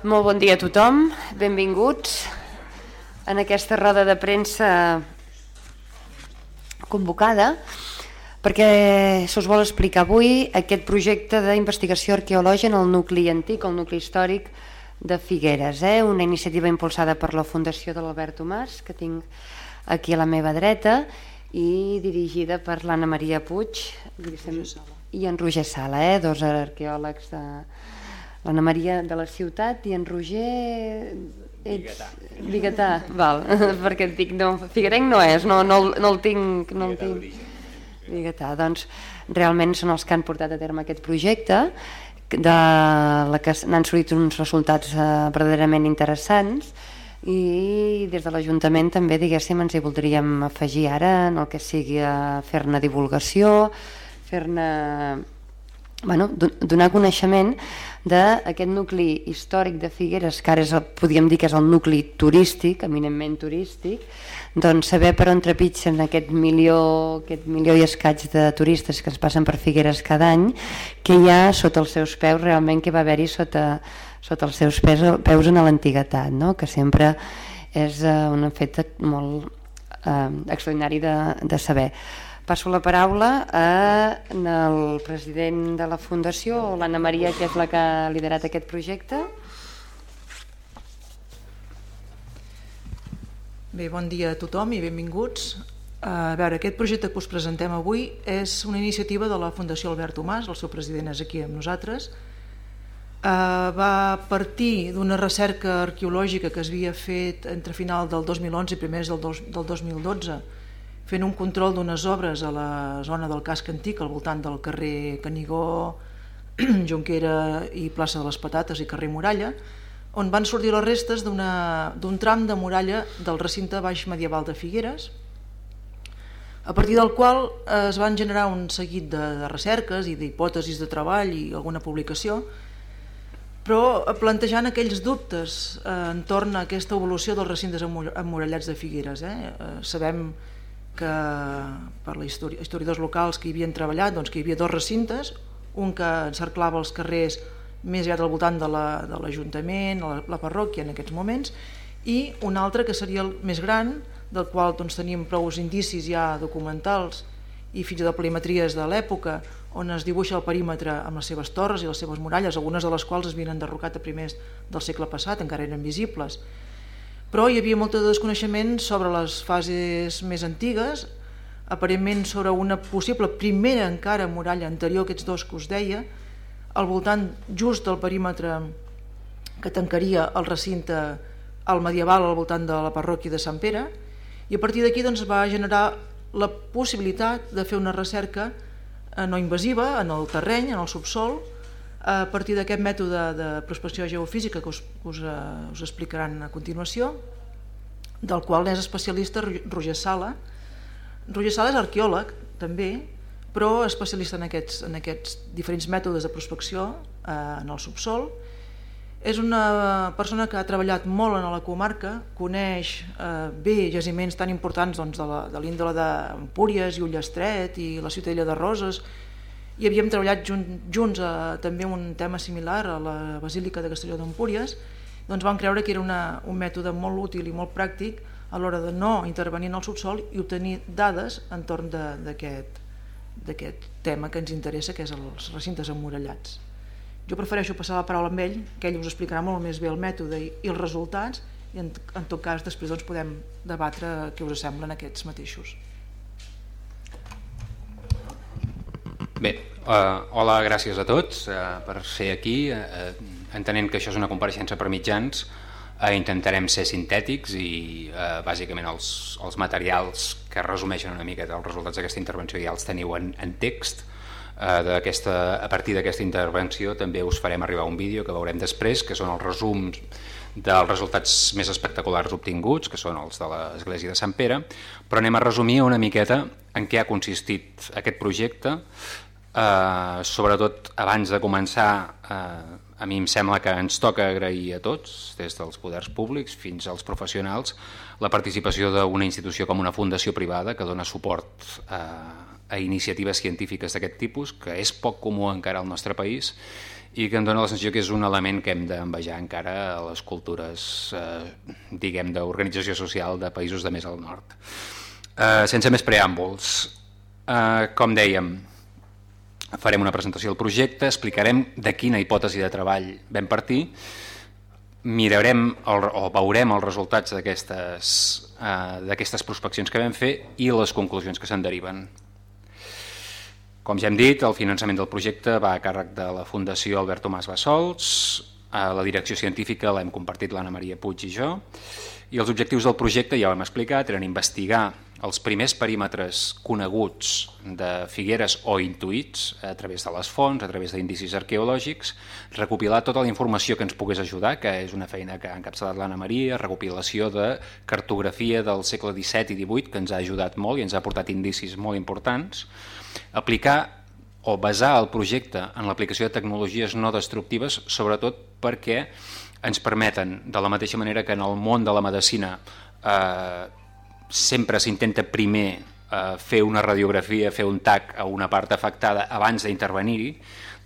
Molt bon dia a tothom, benvinguts en aquesta roda de premsa convocada perquè se us vol explicar avui aquest projecte d'investigació arqueològica en el nucli antic, el nucli històric de Figueres, eh? una iniciativa impulsada per la Fundació de l'Albert Tomàs, que tinc aquí a la meva dreta, i dirigida per l'Anna Maria Puig i en Roger Sala, eh? dos arqueòlegs de l'Anna Maria de la ciutat i en Roger ets... Biguetà. Val, perquè et dic, no, Figuerenc no és, no, no, no el tinc... No el tinc. Biguetà, doncs realment són els que han portat a terme aquest projecte de la que n'han sortit uns resultats eh, verdaderament interessants i des de l'Ajuntament també diguéssim ens hi voldríem afegir ara en el que sigui fer-ne divulgació, fer-ne bueno, donar coneixement d'aquest nucli històric de Figueres, que ara és, podríem dir que és el nucli turístic, eminentment turístic, doncs saber per on trepitgen aquest milió, aquest milió i escaig de turistes que ens passen per Figueres cada any, que hi ha sota els seus peus realment que va haver-hi sota, sota els seus peus, peus en l'antiguitat, no? que sempre és uh, un fet molt uh, extraordinari de, de saber. Passo la paraula al president de la Fundació, l'Anna Maria, que és la que ha liderat aquest projecte. Bé, bon dia a tothom i benvinguts. A veure, aquest projecte que us presentem avui és una iniciativa de la Fundació Albert Tomàs, el seu president és aquí amb nosaltres. Uh, va partir d'una recerca arqueològica que es havia fet entre final del 2011 i primers del 2012 fent un control d'unes obres a la zona del casc antic, al voltant del carrer Canigó, Junquera i plaça de les Patates i carrer Muralla, on van sortir les restes d'un tram de muralla del recinte baix medieval de Figueres, a partir del qual eh, es van generar un seguit de, de recerques i d'hipòtesis de treball i alguna publicació, però plantejant aquells dubtes eh, entorn a aquesta evolució dels recintes emmurallats de Figueres. Eh? Eh, sabem que per la història, historiadors locals que hi havien treballat, doncs que hi havia dos recintes, un que encerclava els carrers més aviat al voltant de l'Ajuntament, la, la, la parròquia en aquests moments, i un altre que seria el més gran, del qual doncs, tenim prou indicis ja documentals i fins i tot perimetries de l'època, on es dibuixa el perímetre amb les seves torres i les seves muralles, algunes de les quals es havien enderrocat a primers del segle passat, encara eren visibles, però hi havia molt de desconeixement sobre les fases més antigues, aparentment sobre una possible primera encara muralla anterior a aquests dos que us deia, al voltant just del perímetre que tancaria el recinte al medieval al voltant de la parròquia de Sant Pere, i a partir d'aquí doncs, va generar la possibilitat de fer una recerca eh, no invasiva en el terreny, en el subsol, a partir d'aquest mètode de prospecció geofísica que us, us, uh, us explicaran a continuació, del qual és especialista Roger Sala. Roger Sala és arqueòleg, també, però especialista en aquests, en aquests diferents mètodes de prospecció eh, en el subsol. És una persona que ha treballat molt en la comarca, coneix eh, bé jaciments tan importants doncs, de l'índole d'Empúries i Ullestret i la Ciutadella de Roses, i havíem treballat jun, junts a també un tema similar a la Basílica de Castelló d'Empúries, doncs vam creure que era una, un mètode molt útil i molt pràctic a l'hora de no intervenir en el subsol i obtenir dades entorn d'aquest tema que ens interessa, que és els recintes emmurallats. Jo prefereixo passar la paraula amb ell, que ell us explicarà molt més bé el mètode i, i els resultats, i en, en tot cas després doncs, podem debatre què us semblen aquests mateixos. Bé, uh, hola, gràcies a tots uh, per ser aquí. Uh, entenent que això és una compareixença per mitjans, uh, intentarem ser sintètics i uh, bàsicament els, els materials que resumeixen una mica els resultats d'aquesta intervenció ja els teniu en, en text. Uh, a partir d'aquesta intervenció també us farem arribar un vídeo que veurem després, que són els resums dels resultats més espectaculars obtinguts, que són els de l'Església de Sant Pere, però anem a resumir una miqueta en què ha consistit aquest projecte, Eh, sobretot abans de començar eh, a mi em sembla que ens toca agrair a tots, des dels poders públics fins als professionals, la participació d'una institució com una fundació privada que dona suport eh, a iniciatives científiques d'aquest tipus, que és poc comú encara al nostre país i que em dóna la sensació que és un element que hem d'envejar encara a les cultures, eh, diguem, d'organització social de països de més al nord. Eh, sense més preàmbuls, eh, com dèiem, farem una presentació del projecte, explicarem de quina hipòtesi de treball vam partir, mirarem el, o veurem els resultats d'aquestes eh, prospeccions que vam fer i les conclusions que se'n deriven. Com ja hem dit, el finançament del projecte va a càrrec de la Fundació Albert Tomàs Bassols, a la direcció científica l'hem compartit l'Anna Maria Puig i jo, i els objectius del projecte, ja ho hem explicat, eren investigar els primers perímetres coneguts de Figueres o intuïts a través de les fonts, a través d'indicis arqueològics, recopilar tota la informació que ens pogués ajudar, que és una feina que ha encapçalat l'Anna Maria, recopilació de cartografia del segle XVII i XVIII, que ens ha ajudat molt i ens ha portat indicis molt importants, aplicar o basar el projecte en l'aplicació de tecnologies no destructives, sobretot perquè ens permeten, de la mateixa manera que en el món de la medicina eh, sempre s'intenta primer eh, fer una radiografia, fer un TAC a una part afectada abans d'intervenir-hi,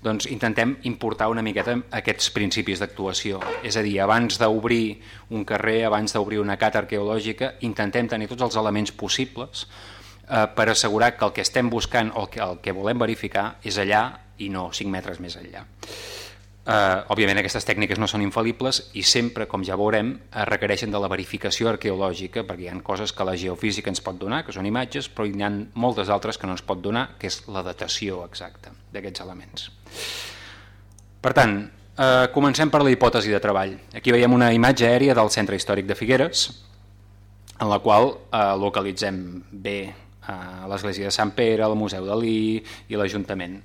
doncs intentem importar una miqueta aquests principis d'actuació. És a dir, abans d'obrir un carrer, abans d'obrir una cata arqueològica, intentem tenir tots els elements possibles eh, per assegurar que el que estem buscant o que el que volem verificar és allà i no 5 metres més enllà. Eh, òbviament aquestes tècniques no són infal·libles i sempre, com ja veurem, eh, requereixen de la verificació arqueològica perquè hi ha coses que la geofísica ens pot donar, que són imatges, però hi ha moltes altres que no ens pot donar, que és la datació exacta d'aquests elements. Per tant, eh, comencem per la hipòtesi de treball. Aquí veiem una imatge aèria del Centre Històric de Figueres, en la qual eh, localitzem bé a l'església de Sant Pere, al Museu Dalí i l'Ajuntament.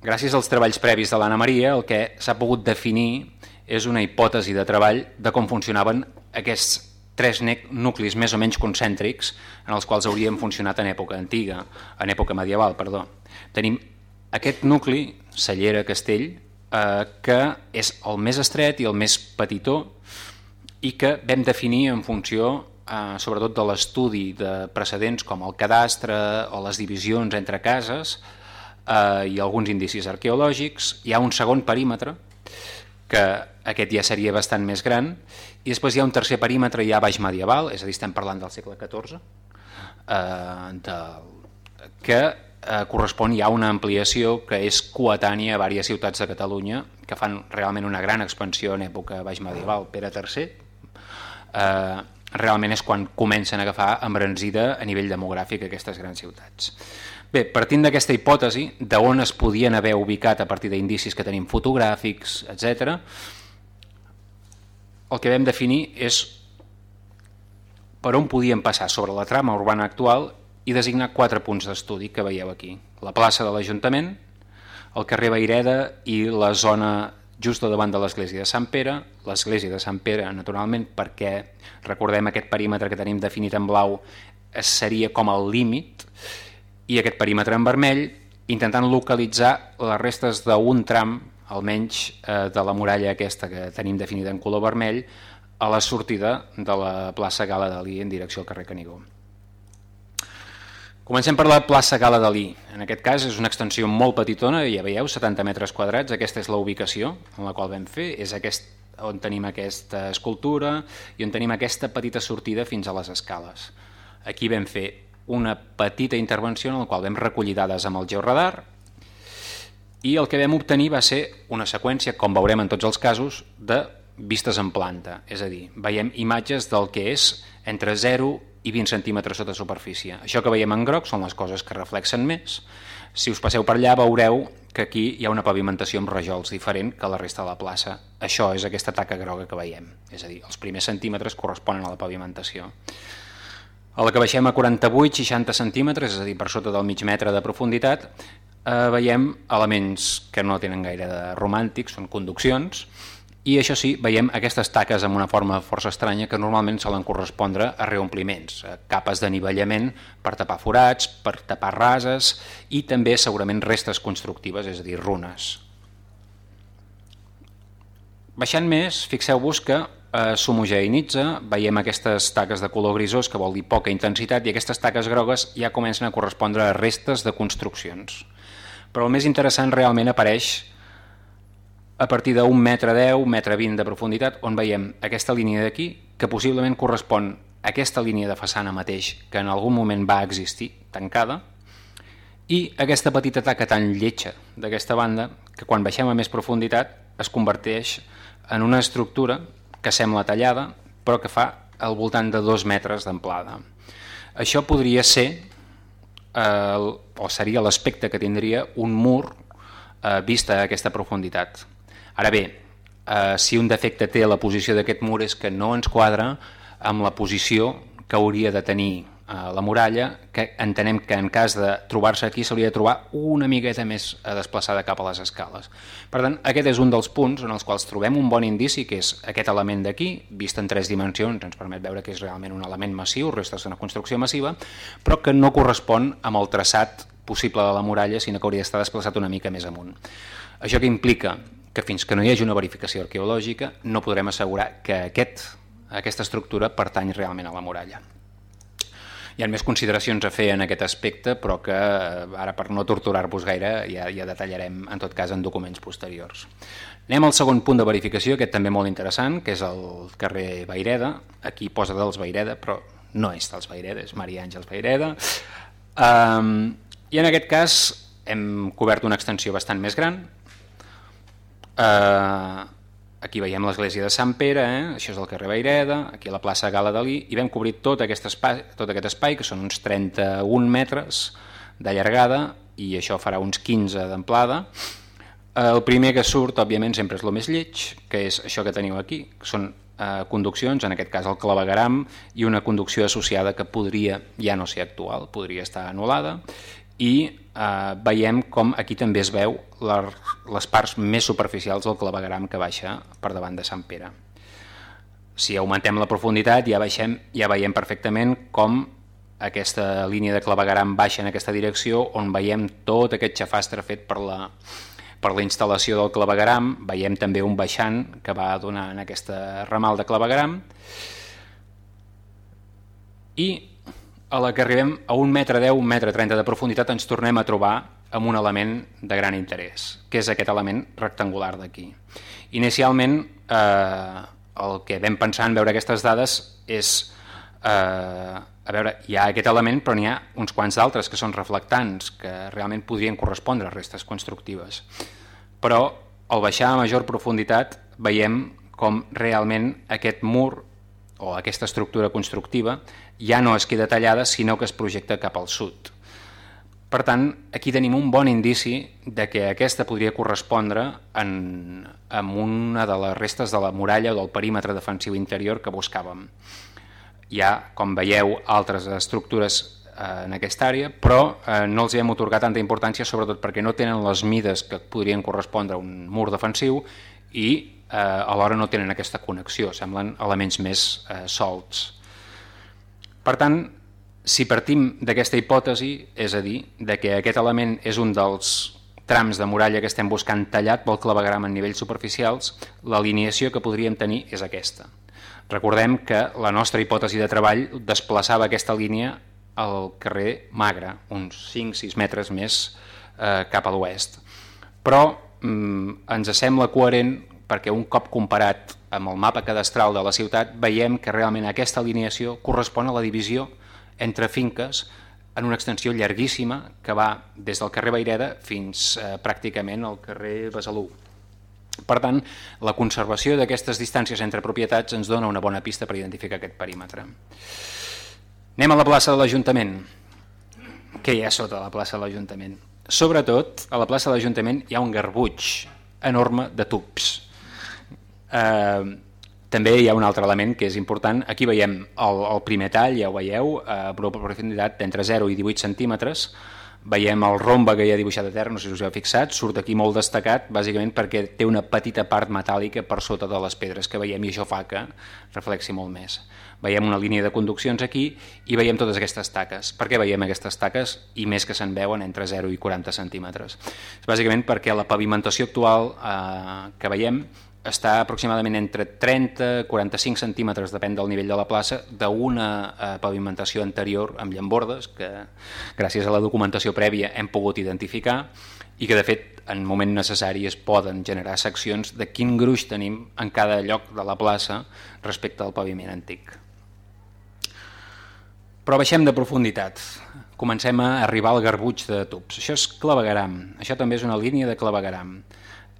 Gràcies als treballs previs de l'Anna Maria, el que s'ha pogut definir és una hipòtesi de treball de com funcionaven aquests tres nuclis més o menys concèntrics en els quals haurien funcionat en època antiga, en època medieval, perdó. Tenim aquest nucli, Cellera Castell, eh, que és el més estret i el més petitó i que vam definir en funció eh, sobretot de l'estudi de precedents com el cadastre o les divisions entre cases eh, i alguns indicis arqueològics. Hi ha un segon perímetre, que aquest ja seria bastant més gran, i després hi ha un tercer perímetre ja baix medieval, és a dir, estem parlant del segle XIV, eh, de, que eh, correspon ja a una ampliació que és coetània a diverses ciutats de Catalunya que fan realment una gran expansió en època baix medieval. Pere III, eh, realment és quan comencen a agafar embranzida a nivell demogràfic aquestes grans ciutats. Bé, partint d'aquesta hipòtesi, d'on es podien haver ubicat a partir d'indicis que tenim fotogràfics, etc., el que vam definir és per on podien passar sobre la trama urbana actual i designar quatre punts d'estudi que veieu aquí. La plaça de l'Ajuntament, el carrer Baireda i la zona just davant de l'església de Sant Pere, l'església de Sant Pere, naturalment, perquè recordem aquest perímetre que tenim definit en blau seria com el límit, i aquest perímetre en vermell, intentant localitzar les restes d'un tram, almenys eh, de la muralla aquesta que tenim definida en color vermell, a la sortida de la plaça Gala d'Alí en direcció al carrer Canigó. Comencem per la plaça Gala Dalí. En aquest cas és una extensió molt petitona, ja veieu, 70 metres quadrats. Aquesta és la ubicació en la qual vam fer. És aquest, on tenim aquesta escultura i on tenim aquesta petita sortida fins a les escales. Aquí vam fer una petita intervenció en la qual vam recollir dades amb el georadar i el que vam obtenir va ser una seqüència, com veurem en tots els casos, de vistes en planta. És a dir, veiem imatges del que és entre 0 i 20 centímetres sota superfície. Això que veiem en groc són les coses que reflexen més. Si us passeu per allà veureu que aquí hi ha una pavimentació amb rajols diferent que la resta de la plaça. Això és aquesta taca groga que veiem, és a dir, els primers centímetres corresponen a la pavimentació. A la que baixem a 48-60 centímetres, és a dir, per sota del mig metre de profunditat, eh, veiem elements que no tenen gaire de romàntics, són conduccions, i això sí, veiem aquestes taques amb una forma força estranya que normalment solen correspondre a reompliments, a capes d'anivellament per tapar forats, per tapar rases i també segurament restes constructives, és a dir, runes. Baixant més, fixeu-vos que eh, s'homogeïnitza, veiem aquestes taques de color grisós, que vol dir poca intensitat, i aquestes taques grogues ja comencen a correspondre a restes de construccions. Però el més interessant realment apareix a partir d'un metre 10, un metre 20 de profunditat, on veiem aquesta línia d'aquí, que possiblement correspon a aquesta línia de façana mateix, que en algun moment va existir, tancada, i aquesta petita taca tan lletja d'aquesta banda, que quan baixem a més profunditat es converteix en una estructura que sembla tallada, però que fa al voltant de dos metres d'amplada. Això podria ser, eh, o seria l'aspecte que tindria un mur eh, vista a aquesta profunditat. Ara bé, eh, si un defecte té la posició d'aquest mur és que no ens quadra amb la posició que hauria de tenir eh, la muralla, que entenem que en cas de trobar-se aquí s'hauria de trobar una miqueta més desplaçada cap a les escales. Per tant, aquest és un dels punts en els quals trobem un bon indici, que és aquest element d'aquí, vist en tres dimensions, ens permet veure que és realment un element massiu, restes d'una construcció massiva, però que no correspon amb el traçat possible de la muralla, sinó que hauria d'estar desplaçat una mica més amunt. Això que implica que fins que no hi hagi una verificació arqueològica no podrem assegurar que aquest, aquesta estructura pertany realment a la muralla. Hi ha més consideracions a fer en aquest aspecte, però que eh, ara per no torturar-vos gaire ja, ja detallarem en tot cas en documents posteriors. Anem al segon punt de verificació, aquest també molt interessant, que és el carrer Vaireda. Aquí posa dels Vaireda, però no és dels Vaireda, és Maria Àngels Vaireda. Um, I en aquest cas hem cobert una extensió bastant més gran, Eh, aquí veiem l'església de Sant Pere, eh? això és el carrer Vaireda, aquí a la plaça Gala Dalí, i vam cobrir tot aquest espai, tot aquest espai que són uns 31 metres de llargada i això farà uns 15 d'amplada. El primer que surt, òbviament, sempre és el més lleig, que és això que teniu aquí, que són eh, conduccions, en aquest cas el clavegaram, i una conducció associada que podria ja no ser actual, podria estar anul·lada, i eh, veiem com aquí també es veu les parts més superficials del clavegram que baixa per davant de Sant Pere. Si augmentem la profunditat ja, baixem, ja veiem perfectament com aquesta línia de clavegram baixa en aquesta direcció on veiem tot aquest xafastre fet per la, per la instal·lació del clavegram, veiem també un baixant que va donar en aquesta ramal de clavegram i a la que arribem a un metre 10, un metre 30 de profunditat ens tornem a trobar amb un element de gran interès, que és aquest element rectangular d'aquí. Inicialment, eh, el que vam pensar en veure aquestes dades és, eh, a veure, hi ha aquest element, però n'hi ha uns quants d'altres que són reflectants, que realment podrien correspondre a restes constructives. Però, al baixar a major profunditat, veiem com realment aquest mur o aquesta estructura constructiva ja no es queda tallada, sinó que es projecta cap al sud. Per tant, aquí tenim un bon indici de que aquesta podria correspondre en, en una de les restes de la muralla o del perímetre defensiu interior que buscàvem. Hi ha, com veieu, altres estructures eh, en aquesta àrea, però eh, no els hem otorgat tanta importància, sobretot perquè no tenen les mides que podrien correspondre a un mur defensiu i eh, alhora no tenen aquesta connexió, semblen elements més eh, solts. Per tant, si partim d'aquesta hipòtesi, és a dir, de que aquest element és un dels trams de muralla que estem buscant tallat pel clavegram en nivells superficials, l'alineació que podríem tenir és aquesta. Recordem que la nostra hipòtesi de treball desplaçava aquesta línia al carrer Magre, uns 5-6 metres més eh, cap a l'oest. Però mm, ens sembla coherent perquè un cop comparat amb el mapa cadastral de la ciutat veiem que realment aquesta alineació correspon a la divisió entre finques en una extensió llarguíssima que va des del carrer Baireda fins eh, pràcticament al carrer Besalú. Per tant, la conservació d'aquestes distàncies entre propietats ens dona una bona pista per identificar aquest perímetre. Anem a la plaça de l'Ajuntament. Què hi ha sota la plaça de l'Ajuntament? Sobretot, a la plaça de l'Ajuntament hi ha un garbuig enorme de tubs Eh, també hi ha un altre element que és important. Aquí veiem el, el primer tall, ja ho veieu, a profunditat d'entre 0 i 18 centímetres. Veiem el rombe que hi ha dibuixat a terra, no sé si us heu fixat, surt aquí molt destacat, bàsicament perquè té una petita part metàl·lica per sota de les pedres que veiem i això fa que reflexi molt més. Veiem una línia de conduccions aquí i veiem totes aquestes taques. Per què veiem aquestes taques i més que se'n veuen entre 0 i 40 centímetres? És bàsicament perquè la pavimentació actual eh, que veiem està aproximadament entre 30 i 45 centímetres, depèn del nivell de la plaça, d'una eh, pavimentació anterior amb llambordes, que gràcies a la documentació prèvia hem pogut identificar, i que de fet en moment necessari es poden generar seccions de quin gruix tenim en cada lloc de la plaça respecte al paviment antic. Però baixem de profunditat. Comencem a arribar al garbuig de tubs. Això és clavegaram. Això també és una línia de clavegaram.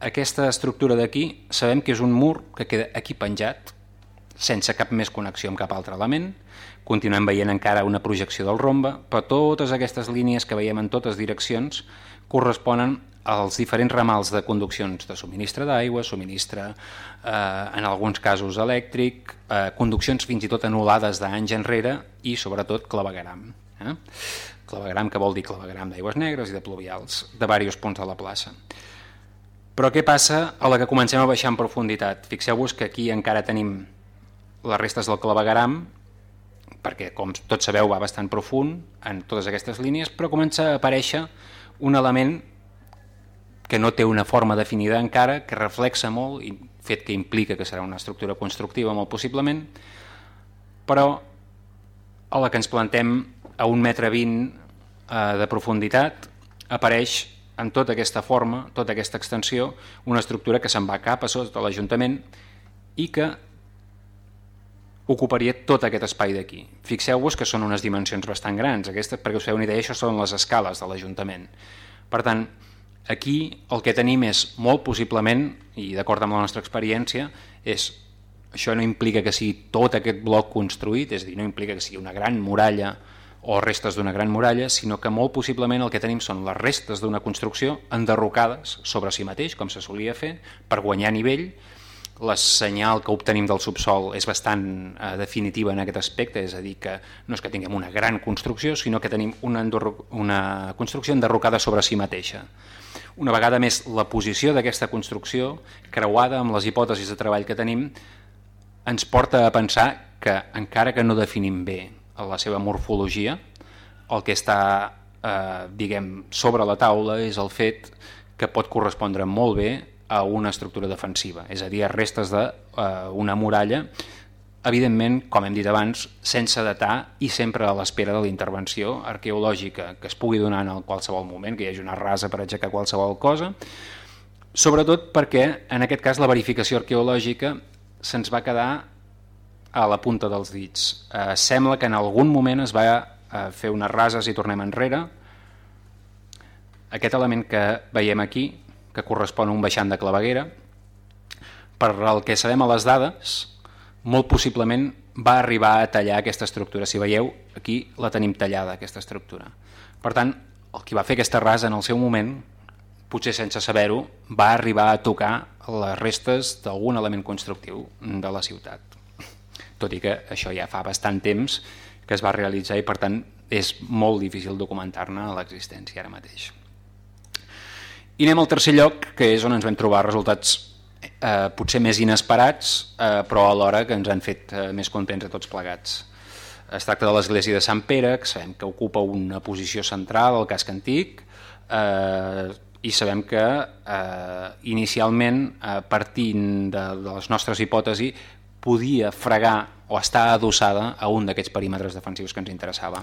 Aquesta estructura d'aquí sabem que és un mur que queda aquí penjat, sense cap més connexió amb cap altre element. Continuem veient encara una projecció del rombe, però totes aquestes línies que veiem en totes direccions corresponen als diferents ramals de conduccions de subministre d'aigua, subministre eh, en alguns casos elèctric, eh, conduccions fins i tot anul·lades d'anys enrere i sobretot clavegaram. Eh? Clavegaram que vol dir clavegaram d'aigües negres i de pluvials de diversos punts de la plaça. Però què passa a la que comencem a baixar en profunditat? Fixeu-vos que aquí encara tenim les restes del clavegaram, perquè com tots sabeu va bastant profund en totes aquestes línies, però comença a aparèixer un element que no té una forma definida encara, que reflexa molt, i fet que implica que serà una estructura constructiva molt possiblement, però a la que ens plantem a un metre vint eh, de profunditat apareix en tota aquesta forma, tota aquesta extensió, una estructura que se'n va cap a sota l'Ajuntament i que ocuparia tot aquest espai d'aquí. Fixeu-vos que són unes dimensions bastant grans, aquestes, perquè us feu una idea, això són les escales de l'Ajuntament. Per tant, Aquí el que tenim és molt possiblement, i d'acord amb la nostra experiència, és això no implica que sigui tot aquest bloc construït, és dir, no implica que sigui una gran muralla o restes d'una gran muralla, sinó que molt possiblement el que tenim són les restes d'una construcció enderrocades sobre si mateix, com se solia fer, per guanyar nivell. La senyal que obtenim del subsol és bastant eh, definitiva en aquest aspecte, és a dir, que no és que tinguem una gran construcció, sinó que tenim una, una construcció enderrocada sobre si mateixa. Una vegada més, la posició d'aquesta construcció, creuada amb les hipòtesis de treball que tenim, ens porta a pensar que, encara que no definim bé la seva morfologia, el que està eh, diguem, sobre la taula és el fet que pot correspondre molt bé a una estructura defensiva, és a dir, a restes d'una eh, muralla evidentment, com hem dit abans, sense datar i sempre a l'espera de la intervenció arqueològica que es pugui donar en qualsevol moment, que hi hagi una rasa per aixecar qualsevol cosa, sobretot perquè en aquest cas la verificació arqueològica se'ns va quedar a la punta dels dits. Eh, sembla que en algun moment es va eh, fer unes rases i tornem enrere. Aquest element que veiem aquí, que correspon a un baixant de claveguera, per el que sabem a les dades, molt possiblement va arribar a tallar aquesta estructura. Si veieu, aquí la tenim tallada, aquesta estructura. Per tant, el qui va fer aquesta rasa en el seu moment, potser sense saber-ho, va arribar a tocar les restes d'algun element constructiu de la ciutat. Tot i que això ja fa bastant temps que es va realitzar i per tant és molt difícil documentar-ne l'existència ara mateix. I anem al tercer lloc, que és on ens vam trobar resultats eh, potser més inesperats, eh, però alhora que ens han fet eh, més contents a tots plegats. Es tracta de l'església de Sant Pere, que sabem que ocupa una posició central al casc antic, eh, i sabem que eh, inicialment, eh, partint de, de les nostres hipòtesis, podia fregar o estar adossada a un d'aquests perímetres defensius que ens interessava.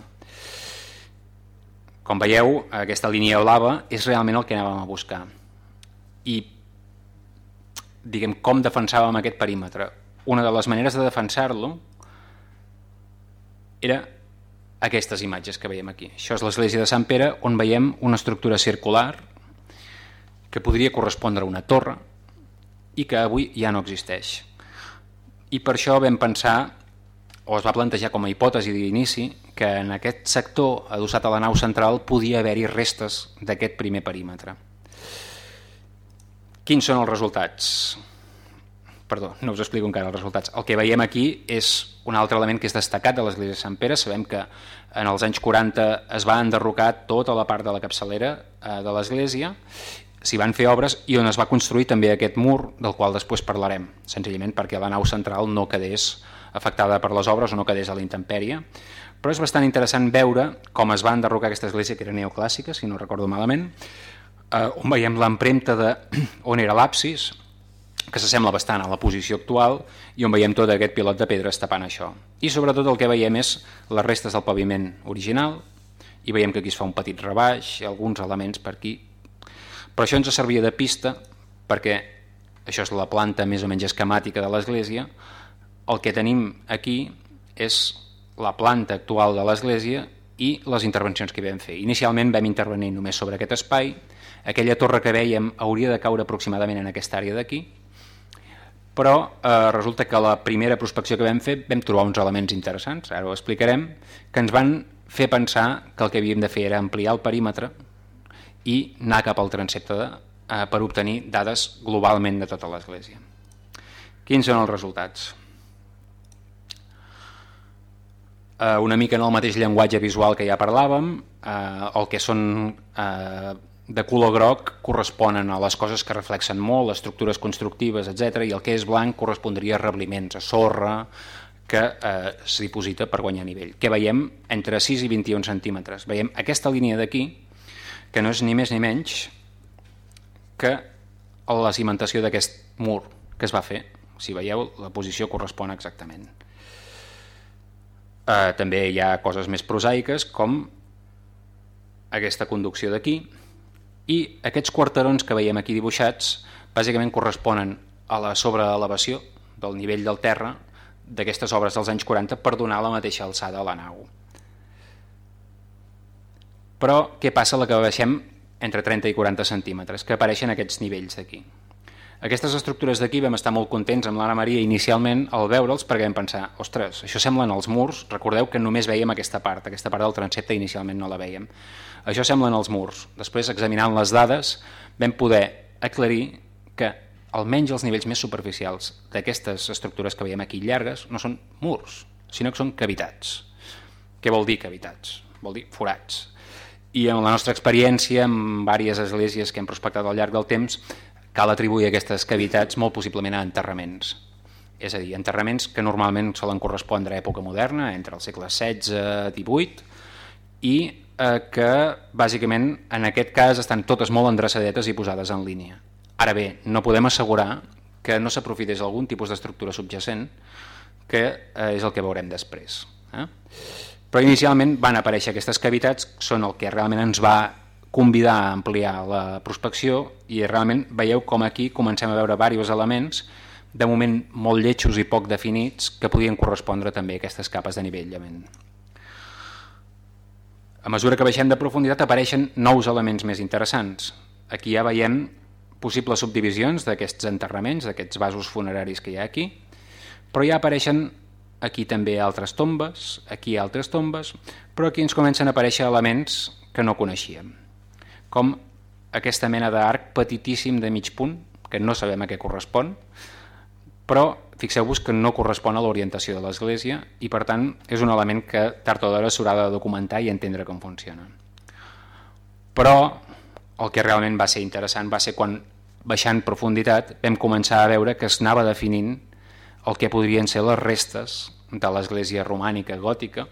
Com veieu, aquesta línia blava és realment el que anàvem a buscar. I diguem, com defensàvem aquest perímetre. Una de les maneres de defensar-lo era aquestes imatges que veiem aquí. Això és l'església de Sant Pere, on veiem una estructura circular que podria correspondre a una torre i que avui ja no existeix. I per això vam pensar, o es va plantejar com a hipòtesi d'inici, que en aquest sector adossat a la nau central podia haver-hi restes d'aquest primer perímetre. Quins són els resultats? Perdó, no us explico encara els resultats. El que veiem aquí és un altre element que és destacat de l'església de Sant Pere. Sabem que en els anys 40 es va enderrocar tota la part de la capçalera eh, de l'església, s'hi van fer obres i on es va construir també aquest mur, del qual després parlarem, senzillament perquè la nau central no quedés afectada per les obres o no quedés a la intempèrie. Però és bastant interessant veure com es va enderrocar aquesta església, que era neoclàssica, si no recordo malament, eh, on veiem l'empremta de on era l'absis, que s'assembla bastant a la posició actual i on veiem tot aquest pilot de pedres tapant això. I sobretot el que veiem és les restes del paviment original i veiem que aquí es fa un petit rebaix i alguns elements per aquí. Però això ens servia de pista perquè això és la planta més o menys esquemàtica de l'església. El que tenim aquí és la planta actual de l'església i les intervencions que vam fer. Inicialment vam intervenir només sobre aquest espai, aquella torre que veiem hauria de caure aproximadament en aquesta àrea d'aquí, però eh, resulta que la primera prospecció que vam fer vam trobar uns elements interessants, ara ho explicarem, que ens van fer pensar que el que havíem de fer era ampliar el perímetre i anar cap al transepte eh, per obtenir dades globalment de tota l'església. Quins són els resultats? eh, una mica en el mateix llenguatge visual que ja parlàvem, eh, el que són eh, de color groc corresponen a les coses que reflexen molt, estructures constructives, etc i el que és blanc correspondria a rebliments, a sorra, que eh, es diposita per guanyar nivell. Que veiem entre 6 i 21 centímetres. Veiem aquesta línia d'aquí, que no és ni més ni menys que la cimentació d'aquest mur que es va fer. Si veieu, la posició correspon exactament. Eh, també hi ha coses més prosaiques com aquesta conducció d'aquí i aquests quarterons que veiem aquí dibuixats bàsicament corresponen a la sobreelevació del nivell del terra d'aquestes obres dels anys 40 per donar la mateixa alçada a la nau. Però què passa la que baixem entre 30 i 40 centímetres, que apareixen aquests nivells d'aquí? Aquestes estructures d'aquí vam estar molt contents amb l'Anna Maria inicialment al veure'ls perquè vam pensar, ostres, això semblen els murs, recordeu que només veiem aquesta part, aquesta part del transepte inicialment no la veiem. Això semblen els murs. Després, examinant les dades, vam poder aclarir que almenys els nivells més superficials d'aquestes estructures que veiem aquí llargues no són murs, sinó que són cavitats. Què vol dir cavitats? Vol dir forats. I en la nostra experiència, amb diverses esglésies que hem prospectat al llarg del temps, cal atribuir aquestes cavitats molt possiblement a enterraments. És a dir, enterraments que normalment solen correspondre a època moderna, entre el segle XVI i XVIII, i eh, que bàsicament en aquest cas estan totes molt endreçadetes i posades en línia. Ara bé, no podem assegurar que no s'aprofités algun tipus d'estructura subjacent, que eh, és el que veurem després. Eh? Però inicialment van aparèixer aquestes cavitats, són el que realment ens va convidar a ampliar la prospecció i realment veieu com aquí comencem a veure diversos elements de moment molt lletjos i poc definits que podien correspondre també a aquestes capes de nivellament. A mesura que baixem de profunditat apareixen nous elements més interessants. Aquí ja veiem possibles subdivisions d'aquests enterraments, d'aquests vasos funeraris que hi ha aquí, però ja apareixen aquí també altres tombes, aquí altres tombes, però aquí ens comencen a aparèixer elements que no coneixíem com aquesta mena d'arc petitíssim de mig punt, que no sabem a què correspon, però fixeu-vos que no correspon a l'orientació de l'Església i per tant és un element que tard o d'hora s'haurà de documentar i entendre com funciona. Però el que realment va ser interessant va ser quan, baixant profunditat, vam començar a veure que es anava definint el que podrien ser les restes de l'església romànica gòtica.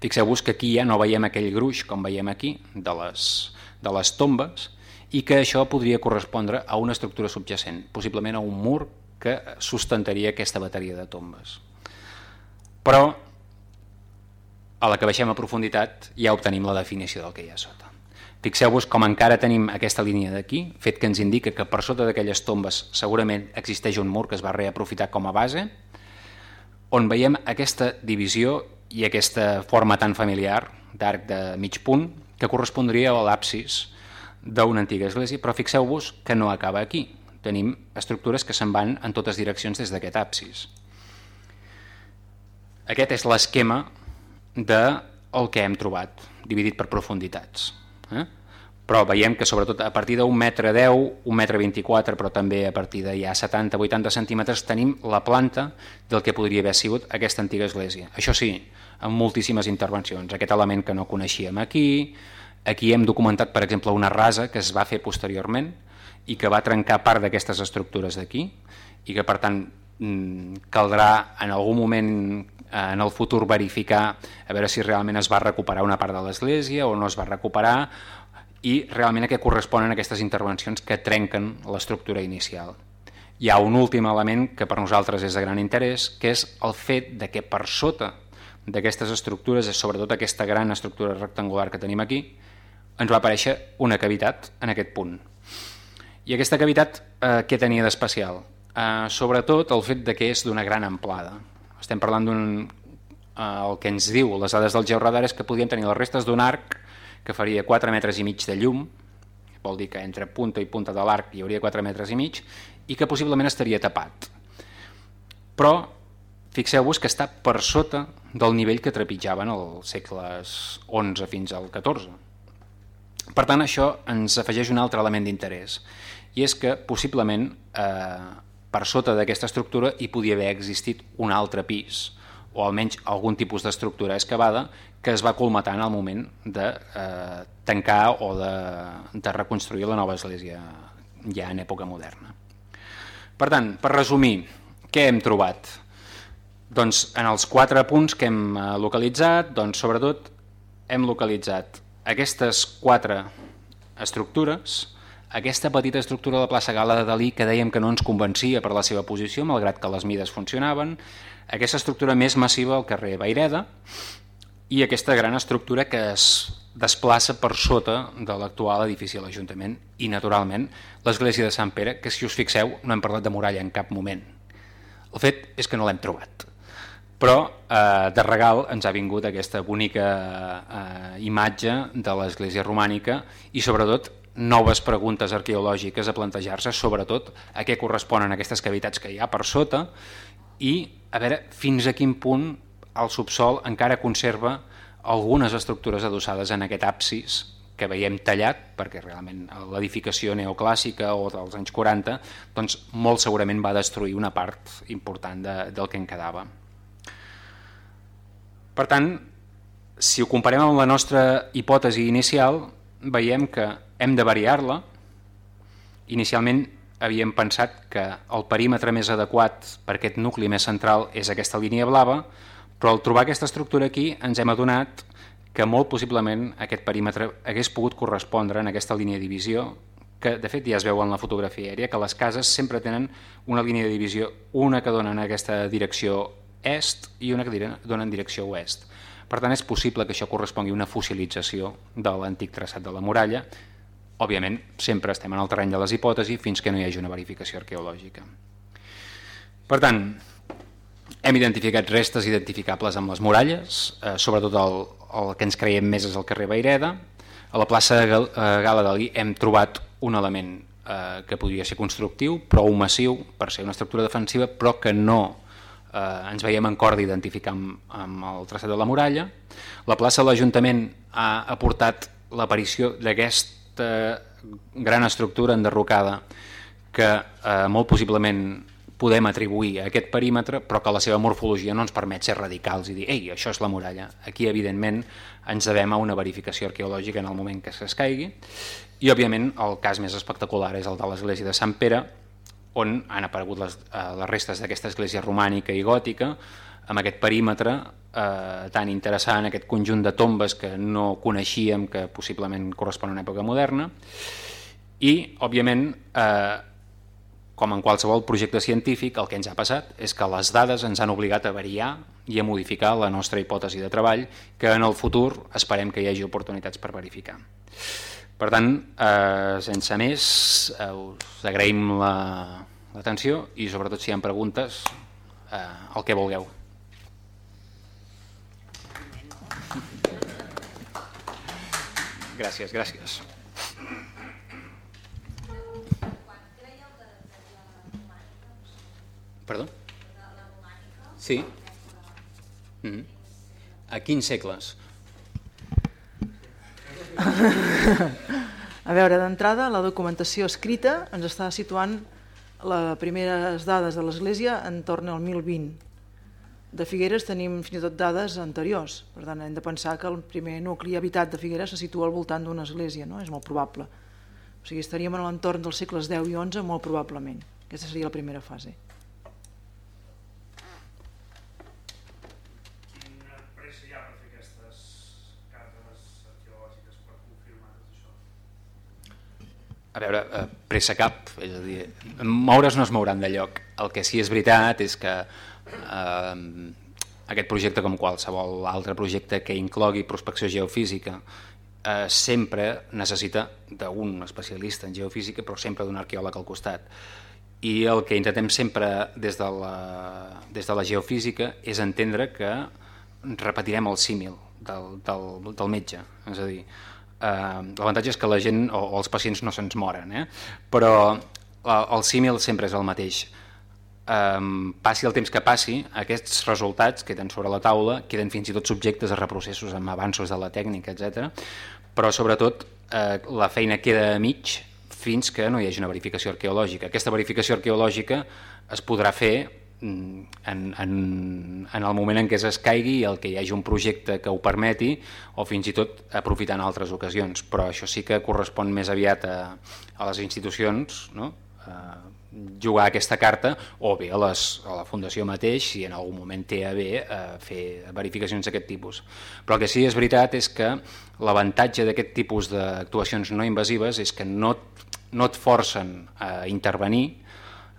Fixeu-vos que aquí ja no veiem aquell gruix com veiem aquí, de les, de les tombes i que això podria correspondre a una estructura subjacent, possiblement a un mur que sustentaria aquesta bateria de tombes. Però a la que baixem a profunditat ja obtenim la definició del que hi ha sota. Fixeu-vos com encara tenim aquesta línia d'aquí, fet que ens indica que per sota d'aquelles tombes segurament existeix un mur que es va reaprofitar com a base, on veiem aquesta divisió i aquesta forma tan familiar d'arc de mig punt que correspondria a l'absis d'una antiga església, però fixeu-vos que no acaba aquí. Tenim estructures que se'n van en totes direccions des d'aquest absis. Aquest és l'esquema del que hem trobat, dividit per profunditats. Eh? Però veiem que sobretot a partir d'un metre 10, un metre 24, però també a partir de ja 70-80 centímetres tenim la planta del que podria haver sigut aquesta antiga església. Això sí, amb moltíssimes intervencions. Aquest element que no coneixíem aquí, aquí hem documentat, per exemple, una rasa que es va fer posteriorment i que va trencar part d'aquestes estructures d'aquí i que, per tant, mm, caldrà en algun moment en el futur verificar a veure si realment es va recuperar una part de l'església o no es va recuperar i realment a què corresponen aquestes intervencions que trenquen l'estructura inicial. hi ha un últim element que per nosaltres és de gran interès, que és el fet de que per sota d'aquestes estructures, sobretot aquesta gran estructura rectangular que tenim aquí, ens va aparèixer una cavitat en aquest punt. I aquesta cavitat eh, què tenia d'especial? Eh, sobretot el fet de que és d'una gran amplada. Estem parlant d'un... Eh, el que ens diu les dades del georradar és que podien tenir les restes d'un arc que faria 4 metres i mig de llum, vol dir que entre punta i punta de l'arc hi hauria 4 metres i mig, i que possiblement estaria tapat. Però fixeu-vos que està per sota del nivell que trepitjaven els segles XI fins al XIV. Per tant, això ens afegeix un altre element d'interès, i és que possiblement eh, per sota d'aquesta estructura hi podia haver existit un altre pis, o almenys algun tipus d'estructura excavada que es va colmatar en el moment de eh, tancar o de, de reconstruir la nova església ja en època moderna. Per tant, per resumir, què hem trobat? Doncs en els quatre punts que hem eh, localitzat, doncs sobretot hem localitzat aquestes quatre estructures, aquesta petita estructura de la plaça Gala de Dalí que dèiem que no ens convencia per la seva posició, malgrat que les mides funcionaven, aquesta estructura més massiva al carrer Baireda i aquesta gran estructura que es desplaça per sota de l'actual edifici de l'Ajuntament i, naturalment, l'església de Sant Pere, que si us fixeu no hem parlat de muralla en cap moment. El fet és que no l'hem trobat. Però eh, de regal ens ha vingut aquesta bonica eh, imatge de l'església romànica i sobretot noves preguntes arqueològiques a plantejar-se, sobretot a què corresponen aquestes cavitats que hi ha per sota i a veure fins a quin punt el subsol encara conserva algunes estructures adossades en aquest absis que veiem tallat, perquè realment l'edificació neoclàssica o dels anys 40 doncs molt segurament va destruir una part important de, del que en quedava. Per tant, si ho comparem amb la nostra hipòtesi inicial, veiem que hem de variar-la. Inicialment havíem pensat que el perímetre més adequat per aquest nucli més central és aquesta línia blava, però al trobar aquesta estructura aquí ens hem adonat que molt possiblement aquest perímetre hagués pogut correspondre en aquesta línia de divisió que de fet ja es veu en la fotografia aèria, que les cases sempre tenen una línia de divisió, una que dona en aquesta direcció est i una que dona en direcció oest. Per tant, és possible que això correspongui a una fossilització de l'antic traçat de la muralla, Òbviament, sempre estem en el terreny de les hipòtesis fins que no hi hagi una verificació arqueològica. Per tant, hem identificat restes identificables amb les muralles, eh, sobretot el, el que ens creiem més és el carrer Baireda. A la plaça Gal eh, Gala Dalí hem trobat un element eh, que podria ser constructiu, prou massiu per ser una estructura defensiva, però que no eh, ens veiem en cor d'identificar amb, amb el traçat de la muralla. La plaça de l'Ajuntament ha aportat l'aparició d'aquest aquesta gran estructura enderrocada que eh, molt possiblement podem atribuir a aquest perímetre, però que la seva morfologia no ens permet ser radicals i dir, ei, això és la muralla. Aquí, evidentment, ens devem a una verificació arqueològica en el moment que s'escaigui. I, òbviament, el cas més espectacular és el de l'església de Sant Pere, on han aparegut les, eh, les restes d'aquesta església romànica i gòtica, amb aquest perímetre eh, tan interessant, aquest conjunt de tombes que no coneixíem, que possiblement correspon a una època moderna, i, òbviament, eh, com en qualsevol projecte científic, el que ens ha passat és que les dades ens han obligat a variar i a modificar la nostra hipòtesi de treball, que en el futur esperem que hi hagi oportunitats per verificar. Per tant, eh, sense més, eh, us agraïm l'atenció la, i sobretot si hi ha preguntes, eh, el que vulgueu. Gràcies, gràcies. Perdó? Sí. Mm. A quins segles? A veure, d'entrada, la documentació escrita ens està situant les primeres dades de l'Església en torn al 1020 de Figueres tenim fins i tot dades anteriors, per tant hem de pensar que el primer nucli habitat de Figueres se situa al voltant d'una església, no? és molt probable. O sigui, estaríem en l'entorn dels segles X i XI molt probablement. Aquesta seria la primera fase. Quina pressa hi ha per fer aquestes cartes arqueològiques per confirmar tot això? A veure, eh, pressa cap, és a dir, moure's no es mouran de lloc. El que sí és veritat és que eh, aquest projecte, com qualsevol altre projecte que inclogui prospecció geofísica, eh, sempre necessita d'un especialista en geofísica, però sempre d'un arqueòleg al costat. I el que intentem sempre des de la, des de la geofísica és entendre que repetirem el símil del, del, del metge. És a dir, eh, l'avantatge és que la gent o, o els pacients no se'ns moren, eh? però el, el símil sempre és el mateix passi el temps que passi, aquests resultats queden sobre la taula, queden fins i tot subjectes a reprocessos amb avanços de la tècnica, etc. Però sobretot eh, la feina queda a mig fins que no hi hagi una verificació arqueològica. Aquesta verificació arqueològica es podrà fer mm, en, en, en el moment en què s'escaigui i el que hi hagi un projecte que ho permeti o fins i tot aprofitar en altres ocasions, però això sí que correspon més aviat a, a les institucions, no? Eh, jugar aquesta carta o bé a, les, a la Fundació mateix si en algun moment té a bé eh, fer verificacions d'aquest tipus. Però el que sí és veritat és que l'avantatge d'aquest tipus d'actuacions no invasives és que no, no et forcen a intervenir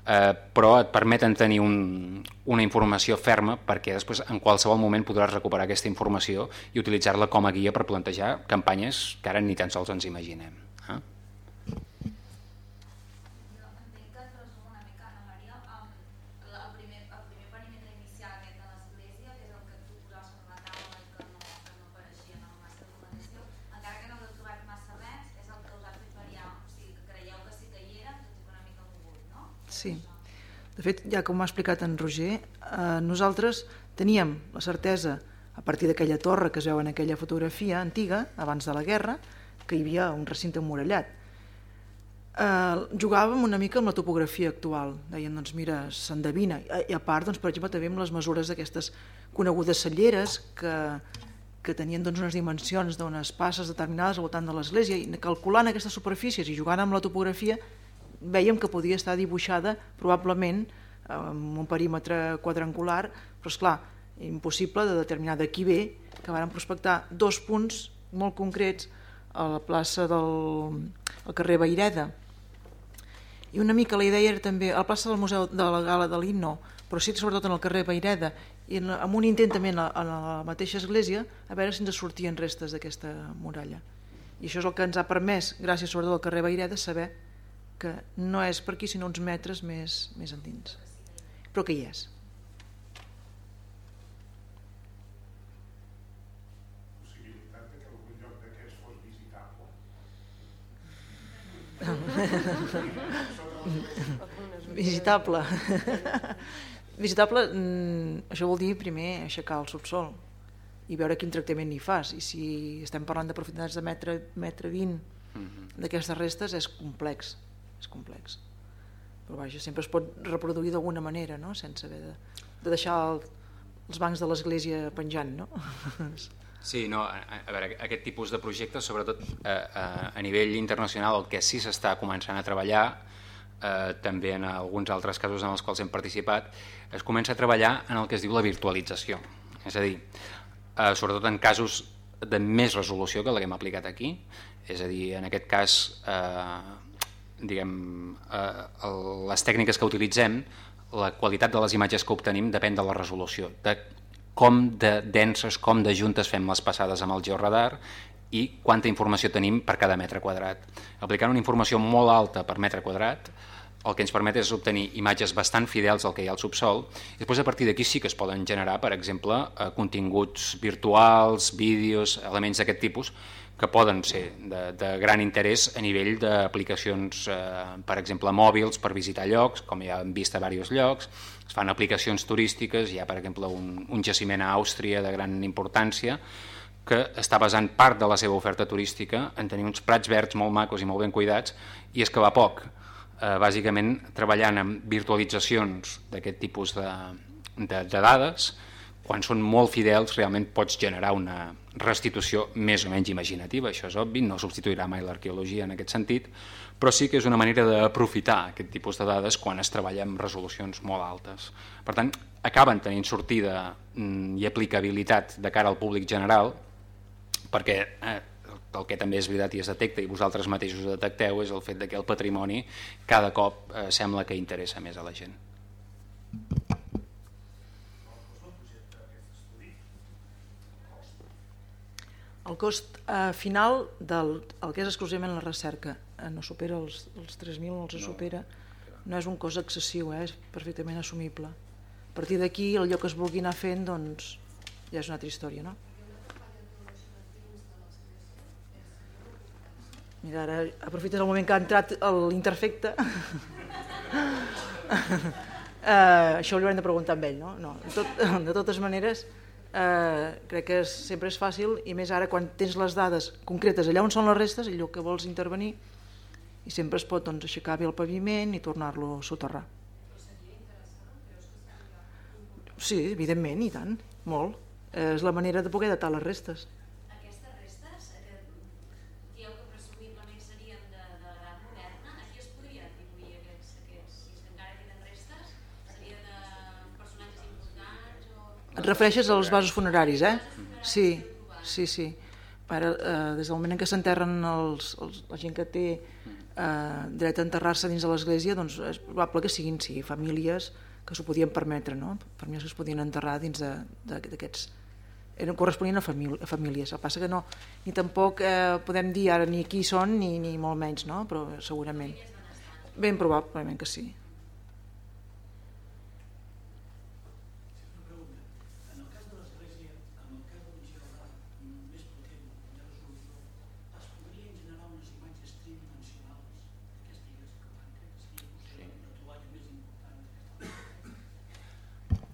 eh, però et permeten tenir un, una informació ferma perquè després en qualsevol moment podràs recuperar aquesta informació i utilitzar-la com a guia per plantejar campanyes que ara ni tan sols ens imaginem. Eh? De fet, ja com m'ha explicat en Roger, eh, nosaltres teníem la certesa, a partir d'aquella torre que es veu en aquella fotografia antiga, abans de la guerra, que hi havia un recinte emmurallat. Eh, jugàvem una mica amb la topografia actual. Deien, doncs mira, s'endevina. I a part, doncs, per exemple, també amb les mesures d'aquestes conegudes celleres que, que tenien doncs, unes dimensions d'unes passes determinades al voltant de l'església i calculant aquestes superfícies i jugant amb la topografia veiem que podia estar dibuixada probablement amb un perímetre quadrangular, però és clar, impossible de determinar de qui ve, que van prospectar dos punts molt concrets a la plaça del al carrer Baireda. I una mica la idea era també a la plaça del Museu de la Gala de l'Inno, però sí sobretot en el carrer Baireda, i en, amb un intent també la, en la mateixa església, a veure si ens sortien restes d'aquesta muralla. I això és el que ens ha permès, gràcies sobretot al carrer Baireda, saber que no és per aquí sinó uns metres més, més endins. Però que hi és. Visitable. Visitable. Mm, això vol dir primer aixecar el subsol i veure quin tractament hi fas. I si estem parlant de profunditats de metre, metre 20 mhm. d'aquestes restes és complex és complex. Però vaja, sempre es pot reproduir d'alguna manera, no? sense haver de, de deixar el, els bancs de l'església penjant. No? Sí, no, a, a veure, aquest tipus de projectes, sobretot eh, a, eh, a nivell internacional, el que sí s'està començant a treballar, eh, també en alguns altres casos en els quals hem participat, es comença a treballar en el que es diu la virtualització. És a dir, eh, sobretot en casos de més resolució que la que hem aplicat aquí, és a dir, en aquest cas eh, diguem, eh, les tècniques que utilitzem, la qualitat de les imatges que obtenim depèn de la resolució, de com de denses, com de juntes fem les passades amb el georadar i quanta informació tenim per cada metre quadrat. Aplicant una informació molt alta per metre quadrat, el que ens permet és obtenir imatges bastant fidels al que hi ha al subsol i després a partir d'aquí sí que es poden generar, per exemple, eh, continguts virtuals, vídeos, elements d'aquest tipus que poden ser de, de gran interès a nivell d'aplicacions, eh, per exemple, mòbils per visitar llocs, com ja hem vist a diversos llocs, es fan aplicacions turístiques, hi ha, per exemple, un, un jaciment a Àustria de gran importància, que està basant part de la seva oferta turística en tenir uns prats verds molt macos i molt ben cuidats, i és que va poc, eh, bàsicament treballant amb virtualitzacions d'aquest tipus de, de, de dades, quan són molt fidels realment pots generar una restitució més o menys imaginativa, això és obvi, no substituirà mai l'arqueologia en aquest sentit, però sí que és una manera d'aprofitar aquest tipus de dades quan es treballa amb resolucions molt altes. Per tant, acaben tenint sortida mm, i aplicabilitat de cara al públic general, perquè eh, el que també és veritat i es detecta i vosaltres mateixos detecteu és el fet de que el patrimoni cada cop eh, sembla que interessa més a la gent. El cost eh, final del el que és exclusivament la recerca eh, no supera els, els 3.000, no els no. supera. No és un cost excessiu, eh, és perfectament assumible. A partir d'aquí, el lloc que es vulgui anar fent, doncs, ja és una altra història, no? Mira, ara aprofites el moment que ha entrat l'interfecte. uh, això li haurem de preguntar amb ell, no? no de, tot, de totes maneres, uh, crec que sempre és fàcil, i més ara quan tens les dades concretes allà on són les restes, allò que vols intervenir, i sempre es pot doncs, aixecar bé el paviment i tornar-lo a soterrar. Sí, evidentment, i tant, molt. És la manera de poder datar les restes. Et refereixes als vasos funeraris, eh? Sí, sí, sí. Ara, eh, des del moment en què s'enterren els, els, la gent que té eh, dret a enterrar-se dins de l'església, doncs és probable que siguin sí, famílies que s'ho podien permetre, no? famílies que es podien enterrar dins d'aquests... Eren corresponien a, famíli a famílies. El que passa que no, ni tampoc eh, podem dir ara ni qui són ni, ni molt menys, no? però segurament. Ben probablement que sí.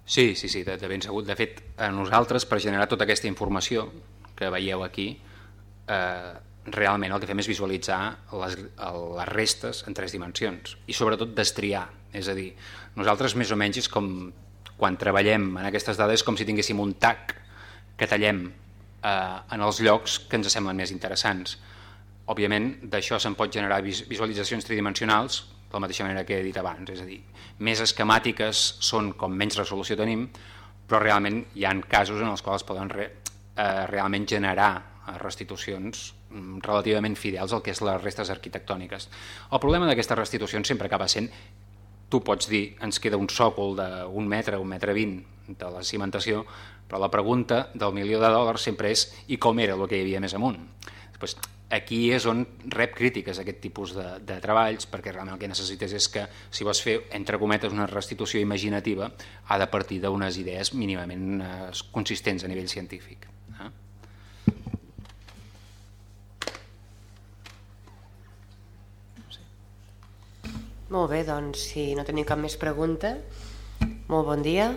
Sí, sí, sí, de, de ben segut. De fet, a nosaltres, per generar tota aquesta informació que veieu aquí, eh, realment el que fem és visualitzar les, les restes en tres dimensions i sobretot destriar, és a dir, nosaltres més o menys és com quan treballem en aquestes dades com si tinguéssim un tac que tallem eh, en els llocs que ens semblen més interessants. Òbviament, d'això se'n pot generar visualitzacions tridimensionals de la mateixa manera que he dit abans, és a dir, més esquemàtiques són com menys resolució tenim, però realment hi han casos en els quals poden re, eh, realment generar eh, restitucions mm, relativament fidels al que és les restes arquitectòniques. El problema d'aquestes restitucions sempre acaba sent tu pots dir, ens queda un sòcol d'un metre, un metre vint de la cimentació, però la pregunta del milió de dòlars sempre és i com era el que hi havia més amunt? Després, aquí és on rep crítiques aquest tipus de, de treballs, perquè realment el que necessites és que, si vols fer, entre cometes, una restitució imaginativa, ha de partir d'unes idees mínimament eh, consistents a nivell científic. Eh? Molt bé, doncs, si no tenim cap més pregunta, molt bon dia.